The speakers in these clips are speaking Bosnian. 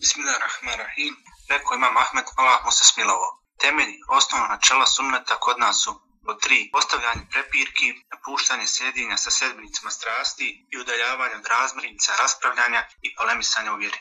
Bismillahirrahmanirrahim. Rekao imam Ahmed, Allah mu se smilovo. Temelji, osnovna načela sunneta kod nas su po tri, postavljanje prepirki, napuštanje sjedinja sa sedmicima strasti i udaljavanje od razmirnica, raspravljanja i polemisanja u vjeri.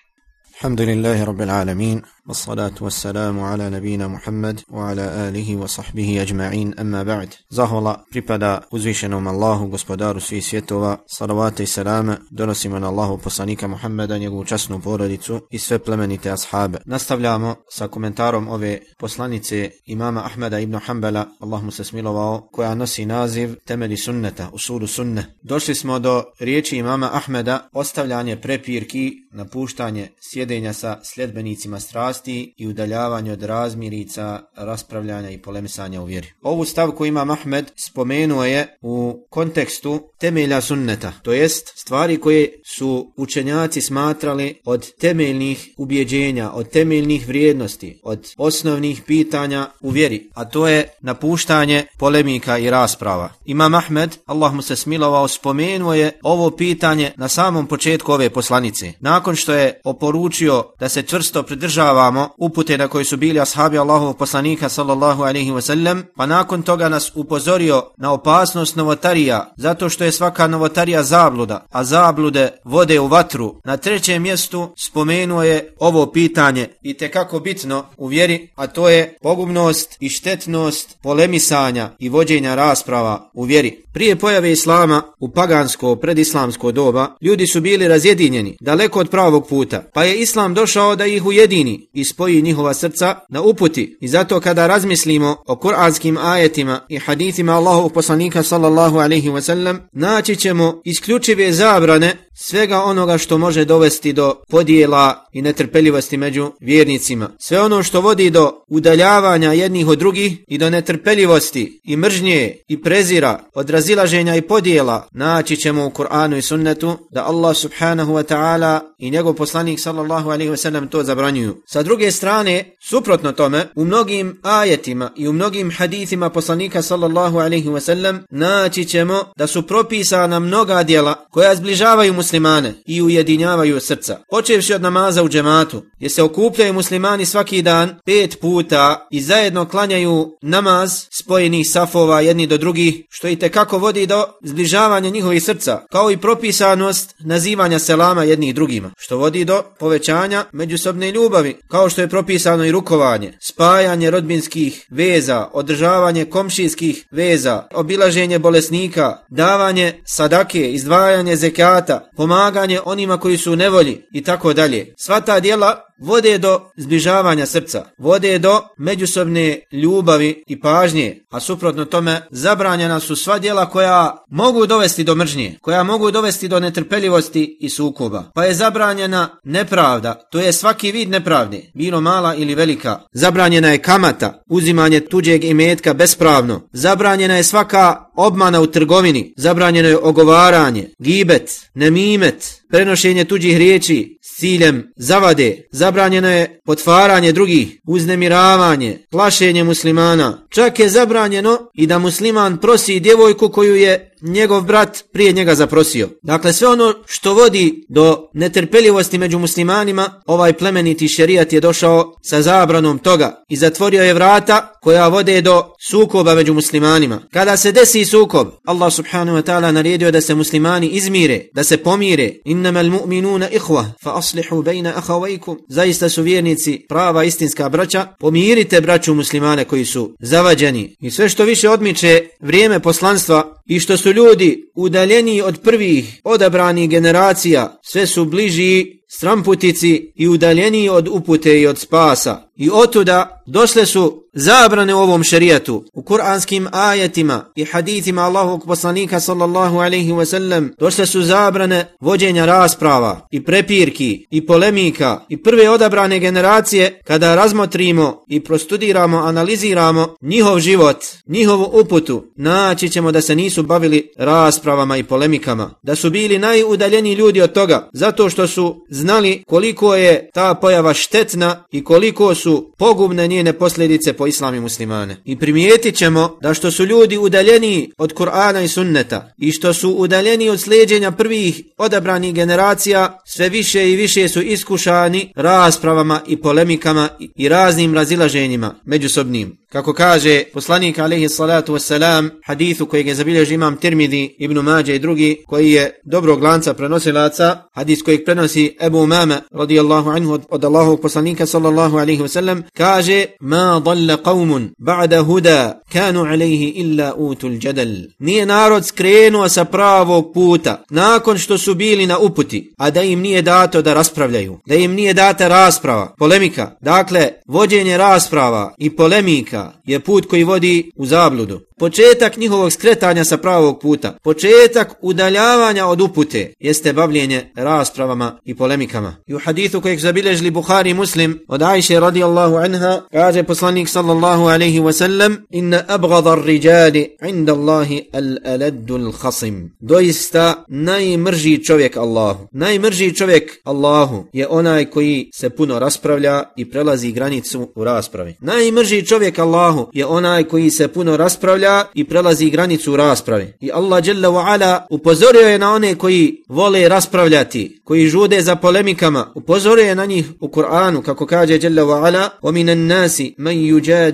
الحمد لله رب العالمين والصلاة والسلام على نبينا محمد وعلى آله وصحبه أجمعين أما بعد زهولا pripada uzvišenom Allahu gospodaru svih svjetova salavate i salame donosimo na Allahu poslanika Muhammeda njegovu časnu porodicu i sve plemenite ashabe nastavljamo sa komentarom ove poslanice imama Ahmeda ibn Hanbala Allah mu se smilovao koja nosi naziv temeli sunneta usulu sunne došli smo do riječi imama Ahmeda ostavljanje prepirki napuštanje sjedenja sa sljedbenicima strasti i udaljavanje od razmirica, raspravljanja i polemisanja u vjeri. Ovu stavku ima Mahmed spomenuo je u kontekstu temelja sunneta, to jest stvari koje su učenjaci smatrali od temeljnih ubjeđenja, od temeljnih vrijednosti, od osnovnih pitanja u vjeri, a to je napuštanje polemika i rasprava. Ima Mahmed, Allah mu se smilovao, spomenuo je ovo pitanje na samom početku ove poslanice. Nakon što je oporučio da se čvrsto pridržavamo upute na koji su bili ashabi Allahov poslanika sallallahu alaihi wasallam, pa nakon toga nas upozorio na opasnost novotarija, zato što je svaka novotarija zabluda, a zablude vode u vatru. Na trećem mjestu spomenuo je ovo pitanje i te kako bitno u vjeri, a to je pogubnost i štetnost polemisanja i vođenja rasprava u vjeri. Prije pojave Islama u pagansko predislamsko doba, ljudi su bili razjedinjeni, daleko od pravog puta, pa je Islam došao da ih ujedini i spoji njihova srca na uputi. I zato kada razmislimo o kuranskim ajetima i hadithima Allahovog poslanika sallallahu alaihi wa sallam, naći ćemo isključive zabrane svega onoga što može dovesti do podijela i netrpeljivosti među vjernicima. Sve ono što vodi do udaljavanja jednih od drugih i do netrpeljivosti i mržnje i prezira od razilaženja i podijela naći ćemo u Kur'anu i sunnetu da Allah subhanahu wa ta'ala i njegov poslanik sallallahu alaihi ve sellem to zabranjuju. Sa druge strane, suprotno tome, u mnogim ajetima i u mnogim hadithima poslanika sallallahu alaihi ve sellem naći ćemo da su propisana mnoga dijela koja zbližavaju muslimane i ujedinjavaju srca. Počevši od namaza u džematu, gdje se okupljaju muslimani svaki dan pet puta i zajedno klanjaju namaz spojenih safova jedni do drugih, što i kako vodi do zbližavanja njihovih srca, kao i propisanost nazivanja selama jednih drugima, što vodi do povećanja međusobne ljubavi, kao što je propisano i rukovanje, spajanje rodbinskih veza, održavanje komšijskih veza, obilaženje bolesnika, davanje sadake, izdvajanje zekata, pomaganje onima koji su u nevolji i tako dalje. Sva ta dijela vode do zbližavanja srca, vode do međusobne ljubavi i pažnje, a suprotno tome zabranjena su sva djela koja mogu dovesti do mržnje, koja mogu dovesti do netrpeljivosti i sukoba. Pa je zabranjena nepravda, to je svaki vid nepravde, bilo mala ili velika. Zabranjena je kamata, uzimanje tuđeg imetka bespravno. Zabranjena je svaka obmana u trgovini, zabranjeno je ogovaranje, gibet, nemimet, prenošenje tuđih riječi s ciljem zavade, zabranjeno je potvaranje drugih, uznemiravanje, plašenje muslimana. Čak je zabranjeno i da musliman prosi djevojku koju je njegov brat prije njega zaprosio. Dakle, sve ono što vodi do netrpeljivosti među muslimanima, ovaj plemeniti šerijat je došao sa zabranom toga i zatvorio je vrata koja vode do sukoba među muslimanima. Kada se desi sukob, Allah subhanahu wa ta'ala naredio da se muslimani izmire, da se pomire. Innama al-mu'minuna ihva, fa aslihu bejna ahavajkum. Zaista su vjernici prava istinska braća, pomirite braću muslimane koji su zavađeni. I sve što više odmiče vrijeme poslanstva i što su ljudi udaljeni od prvih odabranih generacija, sve su bliži stramputici i udaljeni od upute i od spasa. I otuda došle su zabrane u ovom šerijatu, u kuranskim ajetima i hadithima Allahog poslanika sallallahu alaihi ve sellem došle su zabrane vođenja rasprava i prepirki i polemika i prve odabrane generacije kada razmotrimo i prostudiramo, analiziramo njihov život, njihovu uputu, naći ćemo da se nisu bavili raspravama i polemikama, da su bili najudaljeni ljudi od toga, zato što su znali znali koliko je ta pojava štetna i koliko su pogubne njene posljedice po islami muslimane. I primijetit ćemo da što su ljudi udaljeni od Kur'ana i sunneta i što su udaljeni od sljeđenja prvih odabranih generacija, sve više i više su iskušani raspravama i polemikama i raznim razilaženjima međusobnim. Kako kaže poslanik alaihi salatu wassalam, hadithu kojeg je zabilježi imam Tirmidi, Ibn Mađe i drugi, koji je dobrog lanca prenosilaca, hadis kojeg prenosi Ebu Umama, radijallahu anhu, od, od Allahog poslanika sallallahu alaihi wasallam, kaže, ma dalle qavmun ba'da huda, kanu alaihi illa utul jadal. Nije narod skrenuo sa pravog puta, nakon što su bili na uputi, a da im nije dato da raspravljaju, da im nije data rasprava, polemika. Dakle, vođenje rasprava i polemika je put koji vodi u zabludu. Početak njihovog skretanja sa pravog puta, početak udaljavanja od upute, jeste bavljenje raspravama i polemikama. I u hadithu kojeg zabilježili Buhari muslim od Ajše radijallahu anha, kaže poslanik sallallahu alaihi wasallam, inna abgadar riđali inda Allahi al-aladdu al-khasim. Doista najmrži čovjek Allahu. Najmrži čovjek Allahu je onaj koji se puno raspravlja i prelazi granicu u raspravi. Najmrži čovjek Allahu Allahu je onaj koji se puno raspravlja i prelazi granicu rasprave. I Allah Jalla wa'ala upozorio je na one koji vole raspravljati, koji žude za polemikama, upozorio je na njih u Kur'anu kako kaže Jalla wa'ala وَمِنَ النَّاسِ مَنْ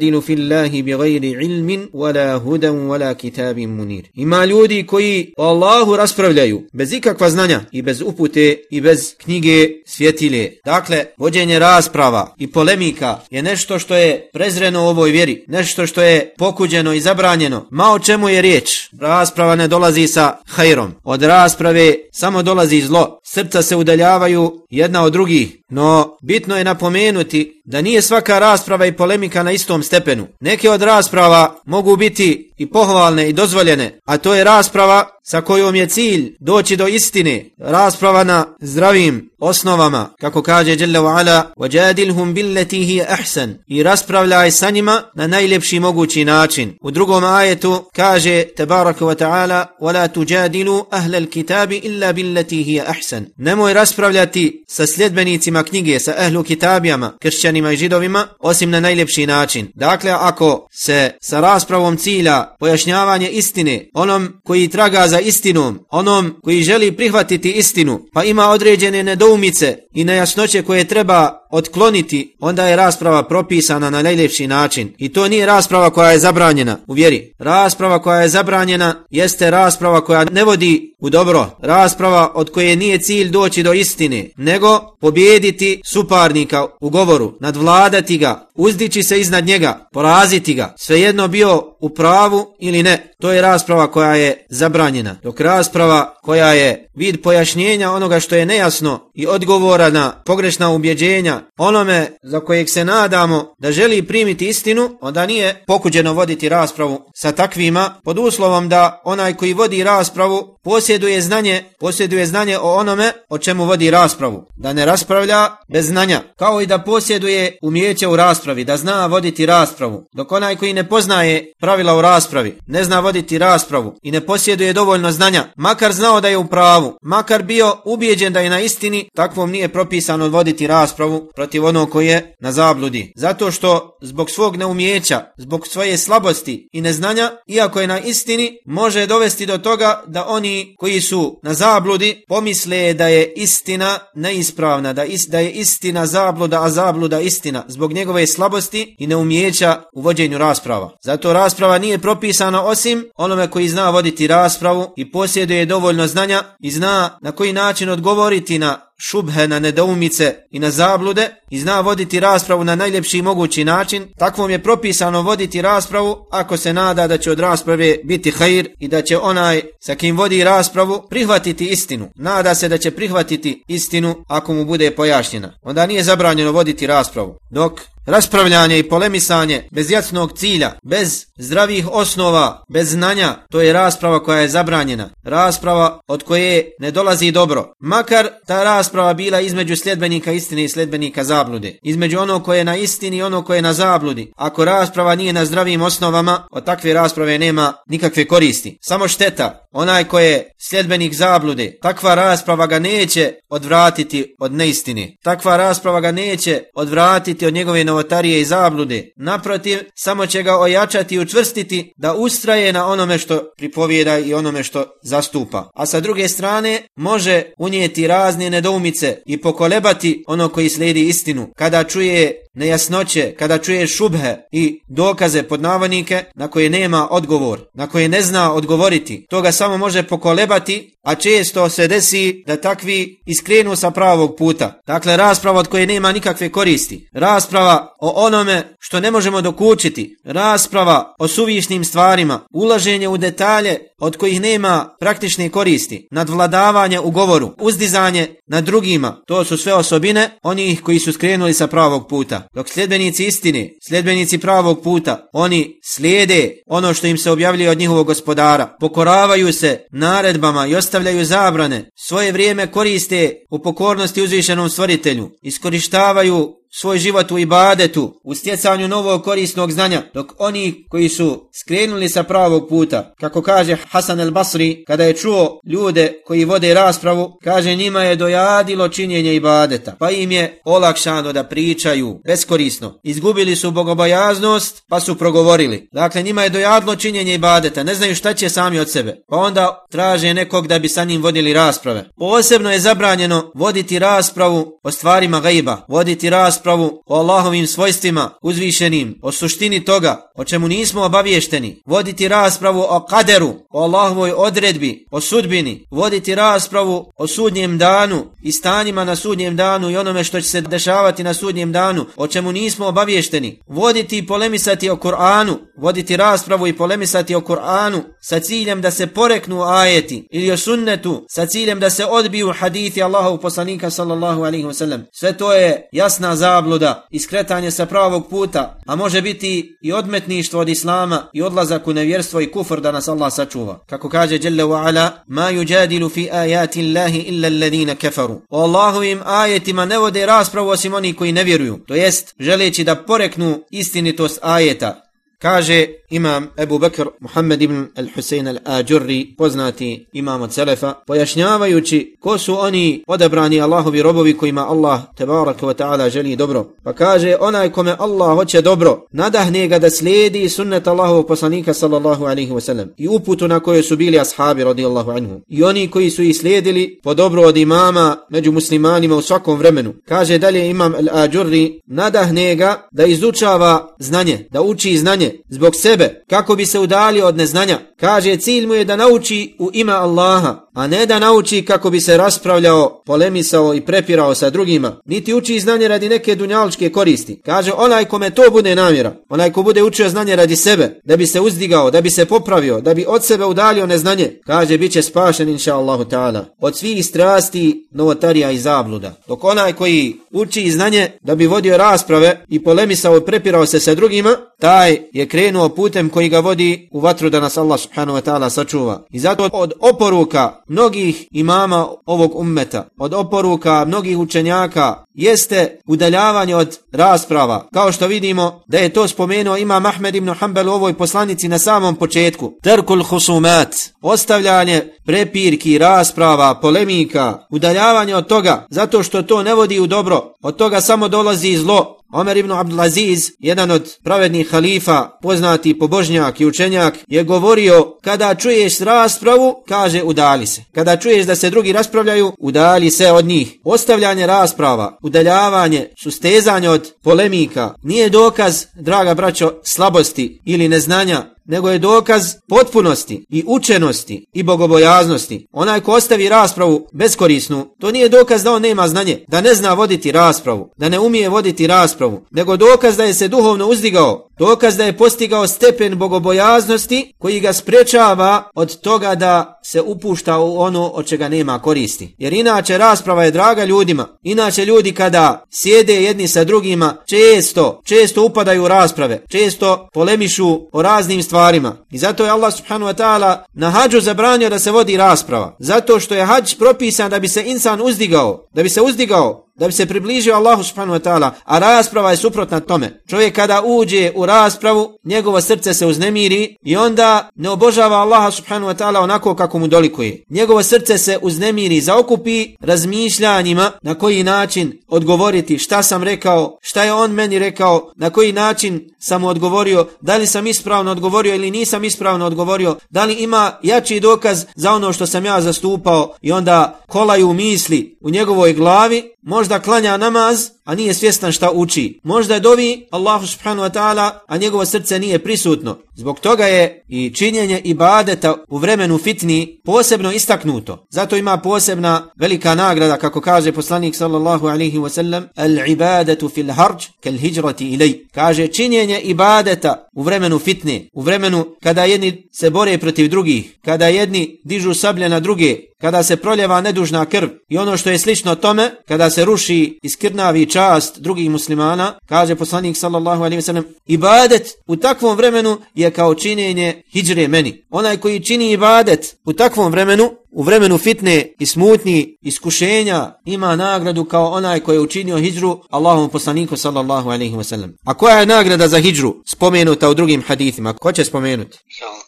man فِي اللَّهِ بِغَيْرِ عِلْمٍ وَلَا هُدًا وَلَا كِتَابٍ مُنِيرٍ Ima ljudi koji o Allahu raspravljaju bez ikakva znanja i bez upute i bez knjige svjetile. Dakle, vođenje rasprava i polemika je nešto što je prezreno u ovoj vjeri nešto što je pokuđeno i zabranjeno zabranjeno. Ma o čemu je riječ? Rasprava ne dolazi sa hajrom. Od rasprave samo dolazi zlo. Srca se udaljavaju jedna od drugih. No, bitno je napomenuti da nije svaka rasprava i polemika na istom stepenu. Neke od rasprava mogu biti i pohvalne i dozvoljene, a to je rasprava sa kojom je cilj doći do istine, rasprava na zdravim osnovama, kako kaže Jalla wa ala, وَجَادِلْهُمْ بِلَّتِهِ أَحْسَنِ i raspravljaj sa njima na najljepši mogući način. U drugom ajetu kaže Tebaraka wa ta'ala وَلَا تُجَادِلُوا أَهْلَ الْكِتَابِ إِلَّا بِلَّتِهِ أَحْسَنِ Nemoj raspravljati sa sljedbenicima knjige, sa ehlu kitabijama, kršćanima i židovima, osim na najljepši način. Dakle, ako se sa raspravom cilja pojašnjavanje istine, onom koji traga za istinom, onom koji želi prihvatiti istinu, pa ima određene nedoumice i nejasnoće koje treba otkloniti, onda je rasprava propisana na najljepši način. I to nije rasprava koja je zabranjena u vjeri. Rasprava koja je zabranjena jeste rasprava koja ne vodi u dobro. Rasprava od koje nije cilj doći do istine, nego pobijediti suparnika u govoru, nadvladati ga, uzdići se iznad njega, poraziti ga, svejedno bio u pravu ili ne. To je rasprava koja je zabranjena. Dok rasprava koja je vid pojašnjenja onoga što je nejasno i odgovora na pogrešna ubjeđenja onome za kojeg se nadamo da želi primiti istinu, onda nije pokuđeno voditi raspravu sa takvima pod uslovom da onaj koji vodi raspravu posjeduje znanje, posjeduje znanje o onome o čemu vodi raspravu. Da ne raspravlja bez znanja. Kao i da posjeduje umjeće u raspravi, da zna voditi raspravu. Dok onaj koji ne poznaje pravila u raspravi, ne zna voditi raspravu i ne posjeduje dovoljno znanja, makar znao da je u pravu, makar bio ubijeđen da je na istini, takvom nije propisano voditi raspravu protiv onog koji je na zabludi. Zato što zbog svog neumjeća, zbog svoje slabosti i neznanja, iako je na istini, može dovesti do toga da oni koji su na zabludi pomisle da je istina neispravna, da, is, da je istina zabluda, a zabluda istina, zbog njegove slabosti i neumjeća u vođenju rasprava. Zato rasprava nije propisana osim onome koji zna voditi raspravu i posjeduje dovoljno znanja i zna na koji način odgovoriti na šubhe, na nedoumice i na zablude i zna voditi raspravu na najljepši mogući način, takvom je propisano voditi raspravu ako se nada da će od rasprave biti hajir i da će onaj sa kim vodi raspravu prihvatiti istinu. Nada se da će prihvatiti istinu ako mu bude pojašnjena. Onda nije zabranjeno voditi raspravu. Dok raspravljanje i polemisanje bez jasnog cilja, bez zdravih osnova, bez znanja, to je rasprava koja je zabranjena. Rasprava od koje ne dolazi dobro. Makar ta rasprava bila između sljedbenika istine i sljedbenika zablude. Između ono koje je na istini i ono koje je na zabludi. Ako rasprava nije na zdravim osnovama, od takve rasprave nema nikakve koristi. Samo šteta, onaj ko je sljedbenik zablude, takva rasprava ga neće odvratiti od neistine. Takva rasprava ga neće odvratiti od njegove novotarije i zablude. Naprotiv, samo će ga ojačati i učvrstiti da ustraje na onome što pripovjeda i onome što zastupa. A sa druge strane, može unijeti razne nedoumice i pokolebati ono koji slijedi istinu. Kada čuje nejasnoće, kada čuje šubhe i dokaze pod navodnike na koje nema odgovor, na koje ne zna odgovoriti, to ga samo može pokolebati, a često se desi da takvi iskrenu sa pravog puta. Dakle, rasprava od koje nema nikakve koristi. Rasprava o onome što ne možemo dokučiti. Rasprava o suvišnim stvarima. Ulaženje u detalje od kojih nema praktične koristi. Nadvladavanje u govoru. Uzdizanje na drugima. To su sve osobine onih koji su skrenuli sa pravog puta. Dok sljedbenici istine, sljedbenici pravog puta, oni slijede ono što im se objavljuje od njihovog gospodara. Pokoravaju se naredbama i ostavljaju zabrane. Svoje vrijeme koriste u pokornosti uzvišenom stvoritelju. Iskorištavaju svoj život u ibadetu, u stjecanju novog korisnog znanja, dok oni koji su skrenuli sa pravog puta, kako kaže Hasan el Basri, kada je čuo ljude koji vode raspravu, kaže njima je dojadilo činjenje ibadeta, pa im je olakšano da pričaju beskorisno. Izgubili su bogobojaznost, pa su progovorili. Dakle, njima je dojadlo činjenje ibadeta, ne znaju šta će sami od sebe, pa onda traže nekog da bi sa njim vodili rasprave. Posebno je zabranjeno voditi raspravu o stvarima gajba, voditi raspravu raspravu o Allahovim svojstvima uzvišenim, o suštini toga, o čemu nismo obaviješteni, voditi raspravu o kaderu, o Allahovoj odredbi, o sudbini, voditi raspravu o sudnjem danu i stanjima na sudnjem danu i onome što će se dešavati na sudnjem danu, o čemu nismo obaviješteni, voditi i polemisati o Kur'anu, voditi raspravu i polemisati o Kur'anu sa ciljem da se poreknu ajeti ili o sunnetu sa ciljem da se odbiju hadithi Allahov poslanika sallallahu alaihi wasallam. Sve to je jasna zavrata zabluda i skretanje sa pravog puta, a može biti i odmetništvo od Islama i odlazak u nevjerstvo i kufr da nas Allah sačuva. Kako kaže Jelle wa ala, ma yujadilu fi ajati Allahi illa alladine kafaru. O Allahovim ajetima ne vode raspravu osim oni koji ne vjeruju, to jest želeći da poreknu istinitost ajeta. Kaže imam Ebu Bekr Muhammed ibn al-Husayn al-Ađurri, poznati imam od Selefa, pojašnjavajući ko su oni odabrani Allahovi robovi kojima Allah tebaraka wa ta'ala želi dobro. Pa kaže onaj kome Allah hoće dobro, nadahne ga da slijedi sunnet Allahovog poslanika sallallahu alaihi wa sallam i uputu na kojoj su bili ashabi radijallahu anhu. I oni koji su ih slijedili po dobro od imama među muslimanima u svakom vremenu. Kaže dalje imam al-Ađurri, nadahne ga da izučava znanje, da uči znanje zbog sebe, kako bi se udalio od neznanja. Kaže, cilj mu je da nauči u ima Allaha, a ne da nauči kako bi se raspravljao, polemisao i prepirao sa drugima, niti uči znanje radi neke dunjaličke koristi. Kaže, onaj kome to bude namjera, onaj ko bude učio znanje radi sebe, da bi se uzdigao, da bi se popravio, da bi od sebe udalio neznanje, kaže, bit će spašen, inša Allahu ta'ala, od svih strasti, novotarija i zabluda. Dok onaj koji uči znanje da bi vodio rasprave i polemisao i prepirao se sa drugima, taj je krenuo putem koji ga vodi u vatru da nas Allah subhanahu wa ta'ala sačuva. I zato od oporuka mnogih imama ovog ummeta, od oporuka mnogih učenjaka, jeste udaljavanje od rasprava. Kao što vidimo da je to spomenuo ima Ahmed ibn Hanbel u ovoj poslanici na samom početku. Terkul husumat, ostavljanje prepirki, rasprava, polemika, udaljavanje od toga, zato što to ne vodi u dobro, od toga samo dolazi zlo, Omer ibn Abdulaziz, jedan od pravednih halifa, poznati pobožnjak i učenjak, je govorio kada čuješ raspravu, kaže udali se. Kada čuješ da se drugi raspravljaju, udali se od njih. Ostavljanje rasprava, udaljavanje, sustezanje od polemika nije dokaz, draga braćo, slabosti ili neznanja, nego je dokaz potpunosti i učenosti i bogobojaznosti. Onaj ko ostavi raspravu beskorisnu, to nije dokaz da on nema znanje, da ne zna voditi raspravu, da ne umije voditi raspravu, nego dokaz da je se duhovno uzdigao, Dokaz da je postigao stepen bogobojaznosti koji ga sprečava od toga da se upušta u ono od čega nema koristi. Jer inače rasprava je draga ljudima. Inače ljudi kada sjede jedni sa drugima često, često upadaju u rasprave, često polemišu o raznim stvarima. I zato je Allah subhanahu wa ta'ala na hađu zabranio da se vodi rasprava. Zato što je hađ propisan da bi se insan uzdigao, da bi se uzdigao da bi se približio Allahu subhanahu wa ta'ala, a rasprava je suprotna tome. Čovjek kada uđe u raspravu, njegovo srce se uznemiri i onda ne obožava Allaha subhanahu wa ta'ala onako kako mu dolikuje. Njegovo srce se uznemiri, zaokupi razmišljanjima na koji način odgovoriti šta sam rekao, šta je on meni rekao, na koji način sam mu odgovorio, da li sam ispravno odgovorio ili nisam ispravno odgovorio, da li ima jači dokaz za ono što sam ja zastupao i onda kolaju misli u njegovoj glavi, možda klanja namaz, a nije svjestan šta uči. Možda je dovi Allahu subhanahu wa ta'ala, a njegovo srce nije prisutno. Zbog toga je i činjenje ibadeta u vremenu fitni posebno istaknuto. Zato ima posebna velika nagrada, kako kaže poslanik sallallahu alaihi wa sallam, al ibadetu fil harđ kel hijrati ilaj. Kaže činjenje ibadeta u vremenu fitne, u vremenu kada jedni se bore protiv drugih, kada jedni dižu sablje na druge, kada se proljeva nedužna krv i ono što je slično tome, kada se ruši iskrnavi čast drugih muslimana, kaže poslanik sallallahu alaihi wa sallam, ibadet u takvom vremenu je kao činjenje hijre meni. Onaj koji čini ibadet u takvom vremenu, u vremenu fitne i smutni iskušenja ima nagradu kao onaj koji je učinio hijđru Allahom poslaniku sallallahu alaihi wa sallam. A koja je nagrada za hijđru spomenuta u drugim hadithima? Ko će spomenuti?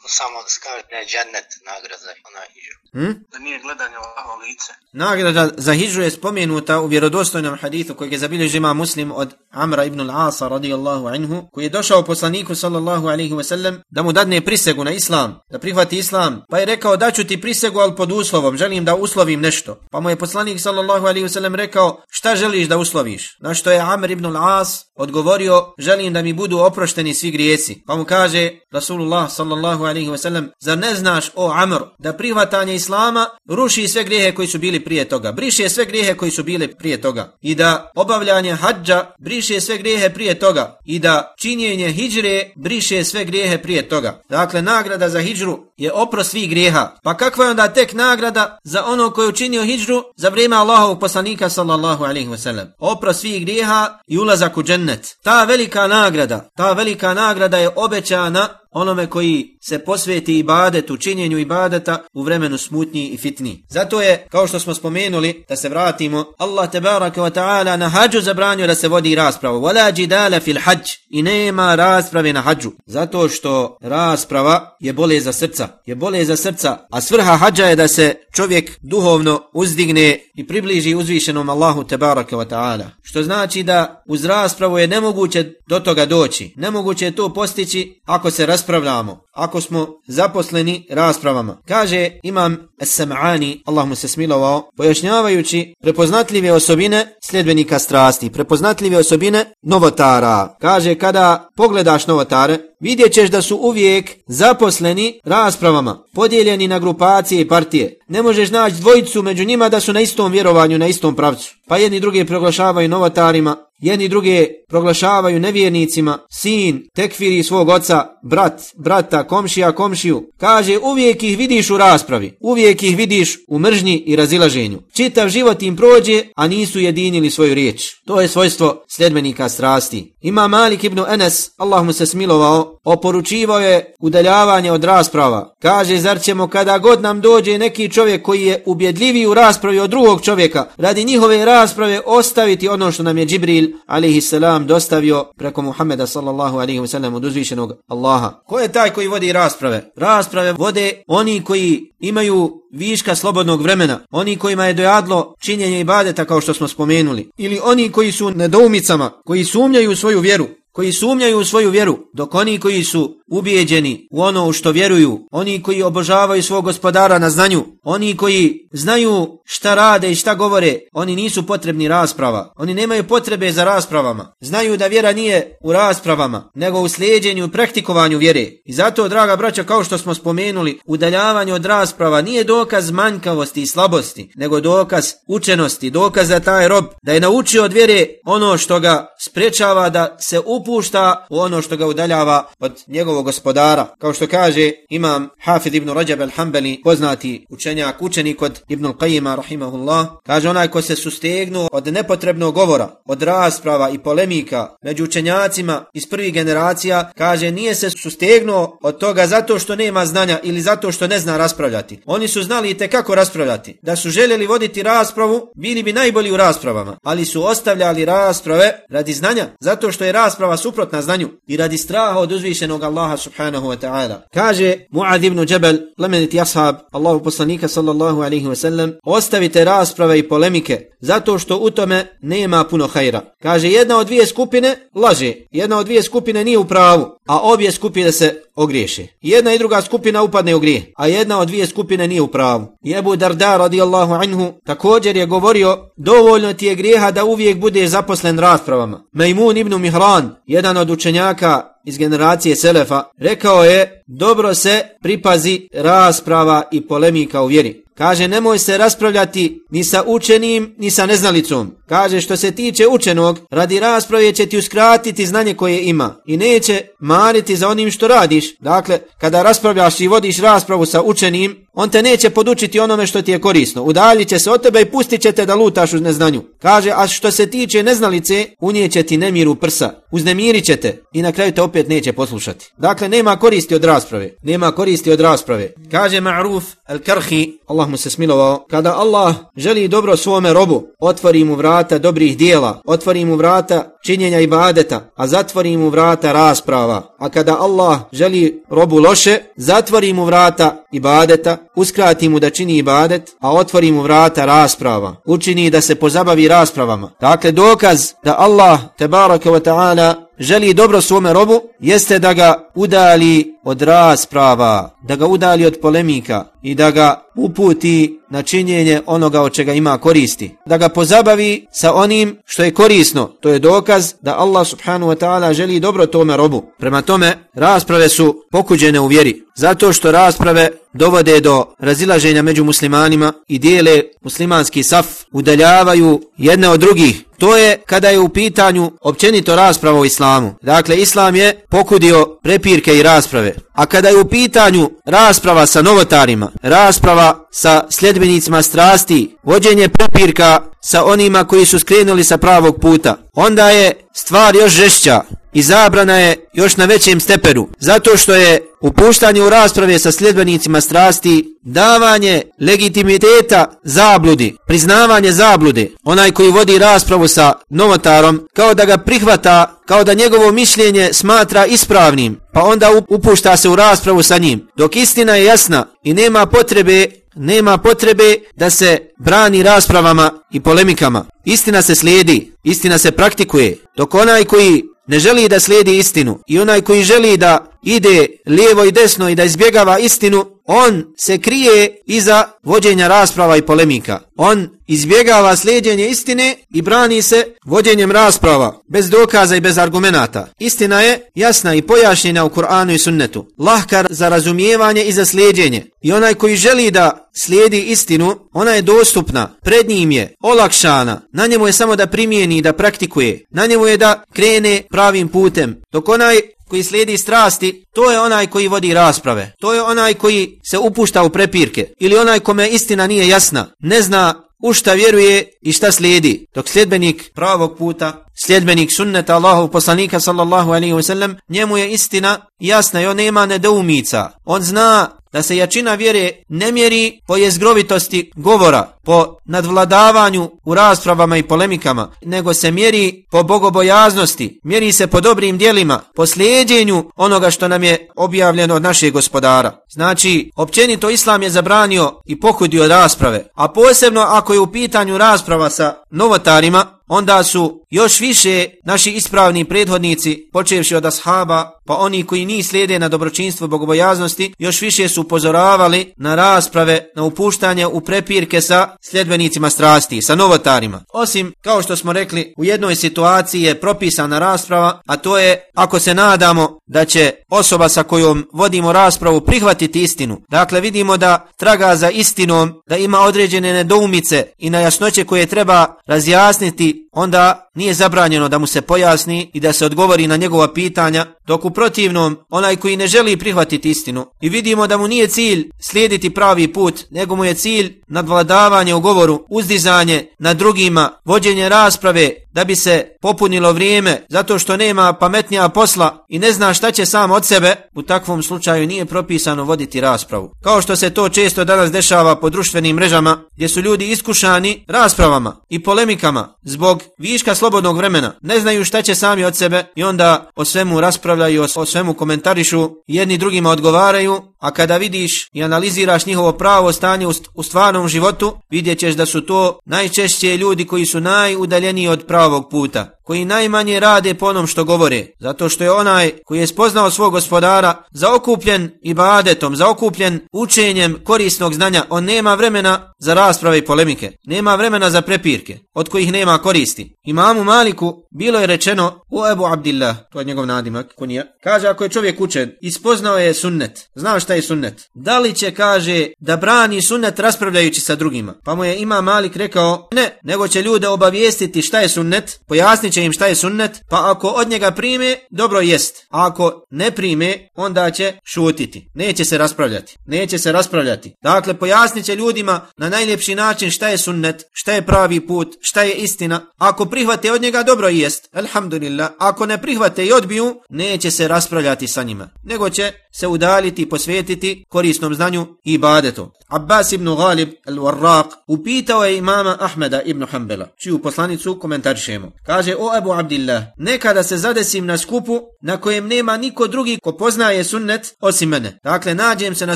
Samo da skaže da je džennet nagrada za onaj hijđru. Hmm? Da nije gledanje Allahovo lice. Nagrada za hijđu je spomenuta u vjerodostojnom hadithu koji je zabilježio ima muslim od Amra ibn al-Asa radijallahu anhu koji je došao poslaniku sallallahu alaihi wasallam da mu dadne prisegu na islam, da prihvati islam. Pa je rekao da ću ti prisegu al pod uslovom, želim da uslovim nešto. Pa mu je poslanik sallallahu alaihi wasallam rekao šta želiš da usloviš? Na što je Amr ibn al-As odgovorio želim da mi budu oprošteni svi grijesi. Pa mu kaže Rasulullah sallallahu alaihi wasallam zar ne znaš o Amr da prihvatanje islama ruši sve grijehe koji su bili prije toga. Briše sve grijehe koji su bili prije toga. I da obavljanje hađa briše sve grijehe prije toga. I da činjenje hijđre briše sve grijehe prije toga. Dakle, nagrada za hijđru je oprost svih grijeha. Pa kakva je onda tek nagrada za ono koji učinio hijđru za vrijeme Allahovog poslanika sallallahu alaihi wasallam? Oprost svih grijeha i ulazak u džennet. Ta velika nagrada, ta velika nagrada je obećana onome koji se posveti ibadetu, činjenju ibadeta u vremenu smutnji i fitni. Zato je, kao što smo spomenuli, da se vratimo, Allah tebaraka wa ta'ala na hađu zabranio da se vodi rasprava. Wala jidala fil hađ. I nema rasprave na hađu. Zato što rasprava je bolje za srca. Je bolje za srca. A svrha hađa je da se čovjek duhovno uzdigne i približi uzvišenom Allahu tebaraka wa ta'ala. Što znači da uz raspravu je nemoguće do toga doći. Nemoguće je to postići ako se raspravuje raspravljamo, ako smo zaposleni raspravama. Kaže imam Sam'ani, Allah mu se smilovao, pojašnjavajući prepoznatljive osobine sljedbenika strasti, prepoznatljive osobine novotara. Kaže kada pogledaš novotare, vidjet ćeš da su uvijek zaposleni raspravama, podijeljeni na grupacije i partije. Ne možeš naći dvojicu među njima da su na istom vjerovanju, na istom pravcu. Pa jedni drugi proglašavaju novotarima, jedni druge proglašavaju nevjernicima, sin, tekfiri svog oca, brat, brata, komšija, komšiju. Kaže, uvijek ih vidiš u raspravi, uvijek ih vidiš u mržnji i razilaženju. Čitav život im prođe, a nisu jedinili svoju riječ. To je svojstvo sljedbenika strasti. Ima Malik ibn Enes, Allah mu se smilovao, oporučivao je udaljavanje od rasprava. Kaže, zar ćemo kada god nam dođe neki čovjek koji je ubjedljiviji u raspravi od drugog čovjeka, radi njihove rasprave ostaviti ono što nam je Džibril alaihissalam, dostavio preko Muhammeda sallallahu alaihi sallam od uzvišenog Allaha. Ko je taj koji vodi rasprave? Rasprave vode oni koji imaju viška slobodnog vremena, oni kojima je dojadlo činjenje ibadeta kao što smo spomenuli, ili oni koji su nedoumicama, koji sumnjaju u svoju vjeru, koji sumnjaju u svoju vjeru, dok oni koji su ubijeđeni u ono u što vjeruju, oni koji obožavaju svog gospodara na znanju, oni koji znaju šta rade i šta govore, oni nisu potrebni rasprava. Oni nemaju potrebe za raspravama. Znaju da vjera nije u raspravama, nego u slijedjenju i praktikovanju vjere. I zato, draga braća, kao što smo spomenuli, udaljavanje od rasprava nije dokaz manjkavosti i slabosti, nego dokaz učenosti, dokaz da taj rob da je naučio od vjere ono što ga sprečava da se uputi upušta u ono što ga udaljava od njegovog gospodara. Kao što kaže imam Hafid ibn Rajab al-Hambali, poznati učenjak, učenik od Ibn al-Qajima, rahimahullah, kaže onaj ko se sustegnuo od nepotrebnog govora, od rasprava i polemika među učenjacima iz prvih generacija, kaže nije se sustegnuo od toga zato što nema znanja ili zato što ne zna raspravljati. Oni su znali i kako raspravljati. Da su željeli voditi raspravu, bili bi najbolji u raspravama, ali su ostavljali rasprave radi znanja, zato što je rasprava suprotna znanju i radi straha od uzvišenog Allaha subhanahu wa ta'ala. Kaže Mu'ad ibn Jabal, plemeniti ashab Allahu poslanika sallallahu alaihi wa sallam, ostavite rasprave i polemike, zato što u tome nema puno hajra. Kaže jedna od dvije skupine laže, jedna od dvije skupine nije u pravu, a obje skupine se ogriješe. Jedna i druga skupina upadne u grije, a jedna od dvije skupine nije u pravu. Jebu Darda radijallahu anhu također je govorio dovoljno ti je grijeha da uvijek bude zaposlen raspravama. Mejmun ibn Mihran, jedan od učenjaka iz generacije Selefa, rekao je dobro se pripazi rasprava i polemika u vjeri. Kaže, nemoj se raspravljati ni sa učenim, ni sa neznalicom. Kaže, što se tiče učenog, radi rasprave će ti uskratiti znanje koje ima i neće mariti za onim što radiš. Dakle, kada raspravljaš i vodiš raspravu sa učenim, on te neće podučiti onome što ti je korisno. Udaljit će se od tebe i pustit će te da lutaš u neznanju. Kaže, a što se tiče neznalice, unijeće ti nemir u prsa. Uznemirit će te i na kraju te opet neće poslušati. Dakle, nema koristi od rasprave. Nema koristi od rasprave. Kaže Ma'ruf al-Karhi, Allah mu se smilovao, kada Allah želi dobro svome robu, otvori mu vrata dobrih dijela, otvori mu vrata činjenja ibadeta, a zatvori mu vrata rasprava. A kada Allah želi robu loše, zatvori mu vrata ibadeta, uskrati mu da čini ibadet, a otvori mu vrata rasprava. Učini da se pozabavi raspravama. Dakle, dokaz da Allah, tebaraka wa ta'ala, želi dobro svome robu, jeste da ga udali od rasprava, da ga udali od polemika i da ga uputi na činjenje onoga od čega ima koristi. Da ga pozabavi sa onim što je korisno. To je dokaz da Allah subhanahu wa ta'ala želi dobro tome robu. Prema tome, rasprave su pokuđene u vjeri. Zato što rasprave dovode do razilaženja među muslimanima i dijele muslimanski saf, udaljavaju jedne od drugih. To je kada je u pitanju općenito rasprava o islamu. Dakle, islam je pokudio prepirke i rasprave. A kada je u pitanju rasprava sa novotarima, rasprava sa sljedbenicima strasti, vođenje prepirka sa onima koji su skrenuli sa pravog puta, onda je stvar još žešća i zabrana je još na većem stepenu, zato što je upuštanje u rasprave sa sljedbenicima strasti davanje legitimiteta zabludi, priznavanje zablude, onaj koji vodi raspravu sa novotarom, kao da ga prihvata, kao da njegovo mišljenje smatra ispravnim, pa onda upušta se u raspravu sa njim, dok istina je jasna i nema potrebe Nema potrebe da se brani raspravama i polemikama. Istina se slijedi, istina se praktikuje, dok onaj koji ne želi da slijedi istinu i onaj koji želi da ide lijevo i desno i da izbjegava istinu, on se krije iza vođenja rasprava i polemika. On izbjegava slijedjenje istine i brani se vođenjem rasprava, bez dokaza i bez argumenata. Istina je jasna i pojašnjena u Kur'anu i sunnetu. Lahkar za razumijevanje i za slijedjenje. I onaj koji želi da slijedi istinu, ona je dostupna, pred njim je, olakšana, na njemu je samo da primijeni i da praktikuje, na njemu je da krene pravim putem, dok onaj koji slijedi strasti, to je onaj koji vodi rasprave. To je onaj koji se upušta u prepirke. Ili onaj kome istina nije jasna. Ne zna u šta vjeruje i šta slijedi. Dok sljedbenik pravog puta, sljedbenik sunneta Allahov poslanika sallallahu alaihi wasallam, njemu je istina jasna i on nema nedoumica. On zna da se jačina vjere ne mjeri po jezgrovitosti govora, po nadvladavanju u raspravama i polemikama, nego se mjeri po bogobojaznosti, mjeri se po dobrim dijelima, po slijedjenju onoga što nam je objavljeno od našeg gospodara. Znači, općenito Islam je zabranio i pokudio rasprave, a posebno ako je u pitanju rasprava sa novotarima, onda su još više naši ispravni prethodnici, počevši od ashaba, pa oni koji ni slijede na dobročinstvo bogobojaznosti, još više su upozoravali na rasprave, na upuštanje u prepirke sa sljedbenicima strasti, sa novotarima. Osim, kao što smo rekli, u jednoj situaciji je propisana rasprava, a to je ako se nadamo da će osoba sa kojom vodimo raspravu prihvatiti istinu. Dakle, vidimo da traga za istinom, da ima određene nedoumice i na jasnoće koje treba razjasniti onda nije zabranjeno da mu se pojasni i da se odgovori na njegova pitanja, dok u protivnom onaj koji ne želi prihvatiti istinu i vidimo da mu nije cilj slijediti pravi put, nego mu je cilj nadvladavanje u govoru, uzdizanje na drugima, vođenje rasprave da bi se popunilo vrijeme zato što nema pametnija posla i ne zna šta će sam od sebe, u takvom slučaju nije propisano voditi raspravu. Kao što se to često danas dešava po društvenim mrežama, gdje su ljudi iskušani raspravama i polemikama zbog viška slobodnog vremena. Ne znaju šta će sami od sebe i onda o svemu raspravljaju, o svemu komentarišu, jedni drugima odgovaraju, a kada vidiš i analiziraš njihovo pravo stanje u stvarnom životu, vidjet ćeš da su to najčešće ljudi koji su najudaljeniji od pravog puta koji najmanje rade po onom što govore, zato što je onaj koji je spoznao svog gospodara zaokupljen ibadetom, zaokupljen učenjem korisnog znanja, on nema vremena za rasprave i polemike, nema vremena za prepirke, od kojih nema koristi. Imamu Maliku bilo je rečeno u Ebu Abdillah, to je njegov nadimak, kunija, kaže ako je čovjek učen, ispoznao je sunnet, znao šta je sunnet, da li će, kaže, da brani sunnet raspravljajući sa drugima, pa mu je ima Malik rekao, ne, nego će ljude obavijestiti šta je sunnet, pojasnit će im šta je sunnet, pa ako od njega prime, dobro jest. A ako ne prime, onda će šutiti. Neće se raspravljati. Neće se raspravljati. Dakle, pojasnit će ljudima na najljepši način šta je sunnet, šta je pravi put, šta je istina. Ako prihvate od njega, dobro jest. Alhamdulillah. Ako ne prihvate i odbiju, neće se raspravljati sa njima. Nego će se udaliti i posvetiti korisnom znanju i ibadetu. Abbas ibn Ghalib al-Warraq upitao je imama Ahmeda ibn Hanbala, čiju poslanicu komentarišemo. Kaže, o Abu Abdillah, nekada se zadesim na skupu na kojem nema niko drugi ko poznaje sunnet osim mene. Dakle, nađem se na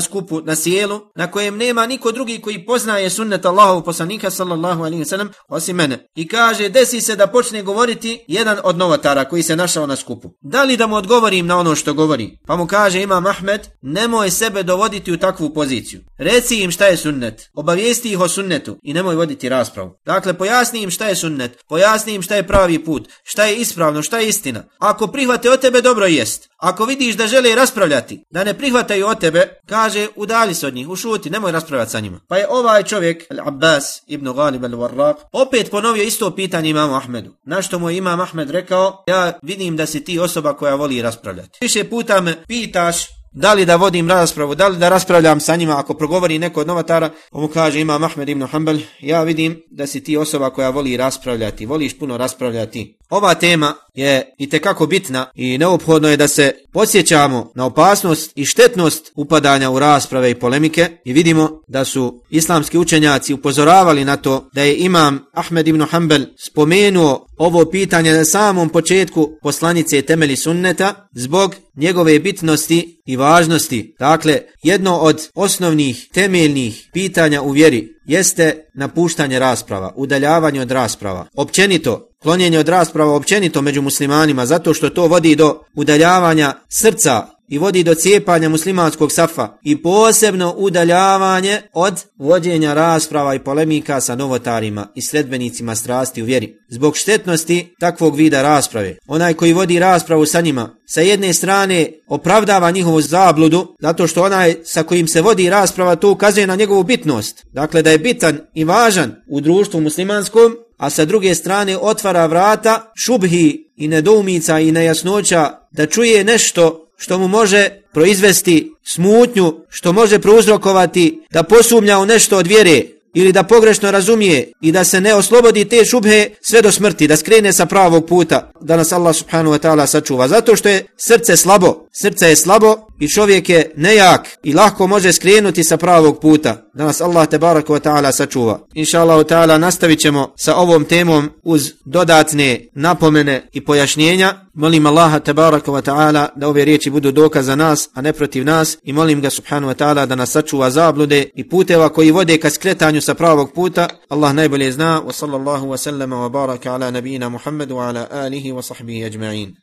skupu, na sjelu, na kojem nema niko drugi koji poznaje sunnet Allahov poslanika sallallahu alaihi sallam osim mene. I kaže, desi se da počne govoriti jedan od novatara koji se našao na skupu. Da li da mu odgovorim na ono što govori? Pa mu kaže Imam Ahmed, nemoj sebe dovoditi u takvu poziciju. Reci im šta je sunnet, obavijesti ih o sunnetu i nemoj voditi raspravu. Dakle, pojasni im šta je sunnet, pojasni im šta je pravi put, šta je ispravno, šta je istina. Ako prihvate od tebe, dobro jest. Ako vidiš da žele raspravljati, da ne prihvataju od tebe, kaže, udalji se od njih, ušuti, nemoj raspravljati sa njima. Pa je ovaj čovjek, Al-Abbas ibn Ghalib al-Warraq, opet ponovio isto pitanje imamu Ahmedu. Na što mu je imam Ahmed rekao, ja vidim da si ti osoba koja voli raspravljati. Više puta me pitaš, da li da vodim raspravu, da li da raspravljam sa njima ako progovori neko od novatara, on mu kaže ima Ahmed ibn Hanbal, ja vidim da si ti osoba koja voli raspravljati, voliš puno raspravljati. Ova tema je i tekako bitna i neophodno je da se posjećamo na opasnost i štetnost upadanja u rasprave i polemike i vidimo da su islamski učenjaci upozoravali na to da je imam Ahmed ibn Hanbel spomenuo ovo pitanje na samom početku poslanice temeli sunneta zbog njegove bitnosti i važnosti. Dakle, jedno od osnovnih temeljnih pitanja u vjeri jeste napuštanje rasprava, udaljavanje od rasprava. Općenito, klonjenje od rasprava općenito među muslimanima, zato što to vodi do udaljavanja srca i vodi do cijepanja muslimanskog safa i posebno udaljavanje od vođenja rasprava i polemika sa novotarima i sredbenicima strasti u vjeri. Zbog štetnosti takvog vida rasprave, onaj koji vodi raspravu sa njima, sa jedne strane opravdava njihovu zabludu, zato što onaj sa kojim se vodi rasprava to ukazuje na njegovu bitnost, dakle da je bitan i važan u društvu muslimanskom, a sa druge strane otvara vrata šubhi i nedoumica i nejasnoća da čuje nešto što mu može proizvesti smutnju, što može prouzrokovati da posumlja u nešto od vjere ili da pogrešno razumije i da se ne oslobodi te šubhe sve do smrti, da skrene sa pravog puta, da nas Allah subhanahu wa ta'ala sačuva. Zato što je srce slabo, srce je slabo i čovjek je nejak i lahko može skrenuti sa pravog puta, da nas Allah te barako wa ta'ala sačuva. Inša Allah ta'ala nastavit ćemo sa ovom temom uz dodatne napomene i pojašnjenja. Molim Allaha tebaraka wa ta'ala da ove riječi budu dokaz za nas, a ne protiv nas. I molim ga subhanu wa ta'ala da nas sačuva zablude i puteva koji vode ka skretanju sa pravog puta. Allah najbolje zna. Wa sallallahu wa sallama wa baraka ala nabina Muhammedu wa ala alihi wa sahbihi ajma'in.